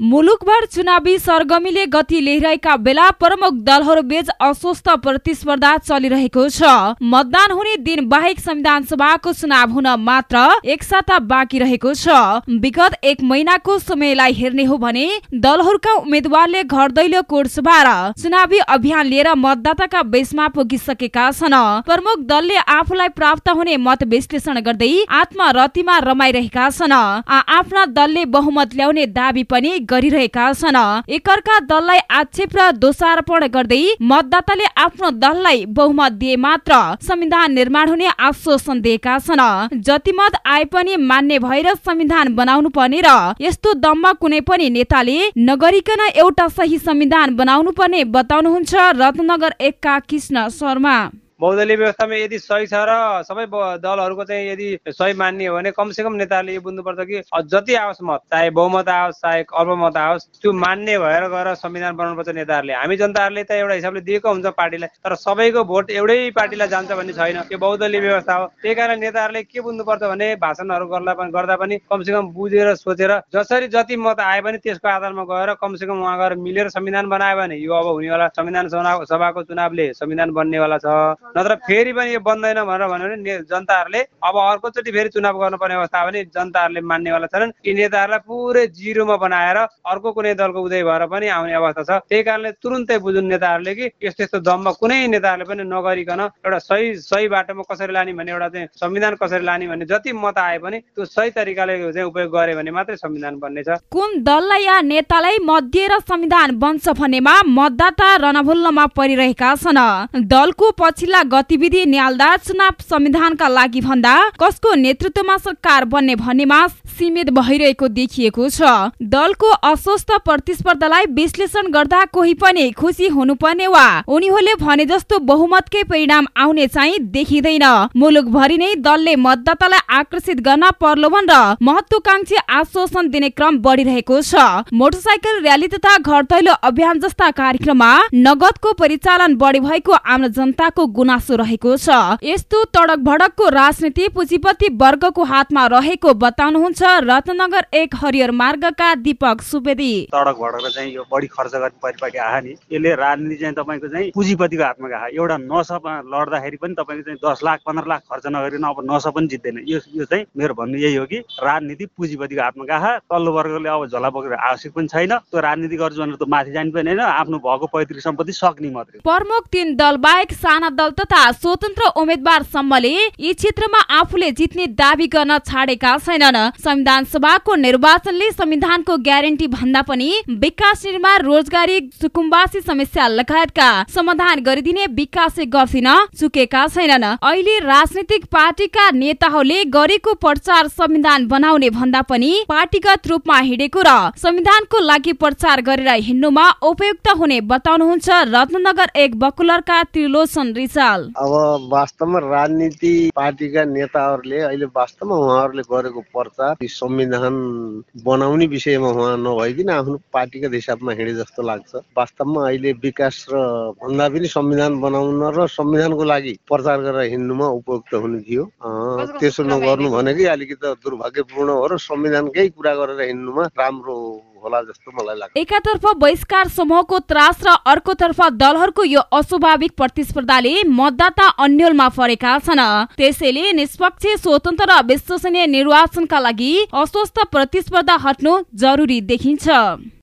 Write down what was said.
मुलुकभर चुनावी सरगमीले गति लिइरहेका बेला प्रमुख दलहरू बीच अस्वस्थ प्रतिस्पर्धा चलिरहेको छ। मतदान हुने दिन बाहेक संविधान सभाको चुनाव हुन मात्र एक साता बाँकी रहेको छ। विगत एक महिनाको समयलाई हेर्ने हो भने दलहरूका उम्मेद्वारले घर दैलो कोडसभा र चुनावी अभियान लिएर मतदाताका बेसमा पुगिसकेका छन्। प्रमुख दलले आफूलाई प्राप्त हुने मत विश्लेषण गर्दै आत्मरतिमा रमाइरहेका छन्। आफ्ना दलले बहुमत ल्याउने दावी पनि गरिरहेका छन्। एकअर्का दललाई आक्षेप र दोषारोपण गर्दै मतदाताले आफ्नो दललाई बहुमत दिए मात्र संविधान निर्माण हुने आश्वासन दिएका छन्। जति मत आए पनि मान्ने भएर संविधान बनाउनु पर्ने र यस्तो दम्ब कुनै पनि नेताले नगरिकन एउटा सही संविधान बनाउनु पर्ने बताउनुहुन्छ। रत्नगर एकका कृष्ण शर्मा। बहुदलीय व्यवस्थामा यदि सही छ र सबै दलहरूको चाहिँ यदि सही मान्ने हो भने कमसेकम नेताहरूले यो बुझ्नुपर्छ कि जति आओस् मत चाहे बहुमत आओस् चाहे अल्पमत आओस् त्यो मान्ने भएर गएर संविधान बनाउनुपर्छ नेताहरूले। हामी जनताहरूले त एउटा हिसाबले दिएको हुन्छ पार्टीलाई तर सबैको भोट एउटै पार्टीलाई जान्छ भन्ने छैन। यो बहुदलीय व्यवस्था हो। त्यही कारण नेताहरूले के बुझ्नुपर्छ भने भाषणहरू गर्दा पनि गर्दा पनि कमसेकम बुझेर सोचेर जसरी जति मत आए पनि त्यसको आधारमा गएर कमसेकम उहाँ गएर मिलेर संविधान बनायो भने यो अब हुनेवाला संविधान सभाको चुनावले संविधान बन्नेवाला छ। नत्र फेरि पनि यो बन्दैन भनेर भन्यो भने जनताहरूले अब अर्कोचोटि फेरि चुनाव गर्नुपर्ने अवस्था पनि जनताहरूले मान्नेवाला छैनन् यी नेताहरूलाई पुरै जिरोमा बनाएर अर्को कुनै दलको उदय भएर पनि आउने अवस्था छ। त्यही कारणले तुरुन्तै बुझुन् नेताहरूले कि यस्तो यस्तो दम्ब कुनै नेताहरूले पनि नगरिकन एउटा सही सही बाटोमा कसरी लाने भन्ने एउटा चाहिँ संविधान कसरी लाने भन्ने जति मत आए पनि त्यो सही तरिकाले चाहिँ उपयोग गरे भने मात्रै संविधान बन्नेछ कुन दललाई या नेतालाई मत दिएर संविधान बन्छ भन्नेमा मतदाता रणभुल्लमा परिरहेका छन्। दलको पछिल्ला गतिविधि न्यालदा चुनाव संविधानका लागि भन्दा कसको नेतृत्वमा सरकार बन्ने भन्नेमा सीमित भइरहेको देखिएको छ। दलको अस्वस्थ प्रतिस्पर्धालाई विश्लेषण गर्दा कोही पनि खुसी हुनुपर्ने वा उनीहरूले भने जस्तो बहुमतकै परिणाम आउने चाहिँ देखिँदैन। मुलुकभरि नै दलले मतदातालाई आकर्षित गर्न प्रलोभन र महत्वकांक्षी आश्वासन दिने क्रम बढ़िरहेको छ। मोटरसाइकल र्याली तथा घर अभियान जस्ता कार्यक्रममा नगदको परिचालन बढी भएको आम जनताको गुण गुनासो रहेको छ। यस्तो तडक भडकको राजनीति पुँजीपति वर्गको हातमा रहेको बताउनुहुन्छ रत्नगर एक हरियर मार्गका दीपक सुवेदी। तडक भडक चाहिँ यो बढी खर्च गर्ने परिपाटी आयो नि। यसले राजनीति चाहिँ तपाईँको चाहिँ पुँजीपतिको हातमा गएको एउटा नसपा लड्दाखेरि पनि तपाईँको चाहिँ दस लाख पन्ध्र लाख खर्च नगरिकन अब नसा पनि जित्दैन। यो यो चाहिँ मेरो भन्नु यही हो कि राजनीति पुँजीपतिको हातमा गएको तल्लो वर्गले अब झोला बोकेर आवश्यक पनि छैन। त्यो राजनीति गर्छु भनेर त माथि जानु पनि होइन। आफ्नो भएको पैतृक सम्पत्ति सक्ने मात्रै प्रमुख तीन दल बाहेक साना दल तथा स्वतन्त्र उम्मेद्वार सम्मले यी क्षेत्रमा आफूले जित्ने दावी गर्न छाडेका छैनन्। संविधान सभाको निर्वाचनले संविधानको ग्यारेन्टी भन्दा पनि विकास निर्माण रोजगारी सुकुम्बासी समस्या लगायतका समाधान गरिदिने विकास गर्दिन चुकेका छैनन्। अहिले राजनीतिक पार्टीका नेताहरूले गरेको प्रचार संविधान बनाउने भन्दा पनि पार्टीगत रूपमा हिँडेको र संविधानको लागि प्रचार गरेर हिँड्नुमा उपयुक्त हुने बताउनुहुन्छ रत्नगर एक बकुलरका त्रिलोचन रिचाल अब वास्तवमा राजनीति पार्टीका नेताहरूले अहिले वास्तवमा उहाँहरूले गरेको प्रचार संविधान बनाउने विषयमा उहाँ नभइकन आफ्नो पार्टीका हिसाबमा हिँडे जस्तो लाग्छ। वास्तवमा अहिले विकास र भन्दा पनि संविधान बनाउन र संविधानको लागि प्रचार गरेर हिँड्नुमा उपयुक्त हुने थियो। त्यसो नगर्नु भनेकै अलिकति दुर्भाग्यपूर्ण हो र संविधानकै कुरा गरेर हिँड्नुमा राम्रो होला जस्तो मलाई लाग्छ। एकातर्फ बहिष्कार समूहको त्रास र अर्कोतर्फ दलहरूको यो अस्वाभाविक प्रतिस्पर्धाले मतदाता अन्यलमा परेका छन्। त्यसैले निष्पक्ष स्वतन्त्र र विश्वसनीय निर्वाचनका लागि अस्वस्थ प्रतिस्पर्धा हट्नु जरुरी देखिन्छ।